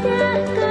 berkah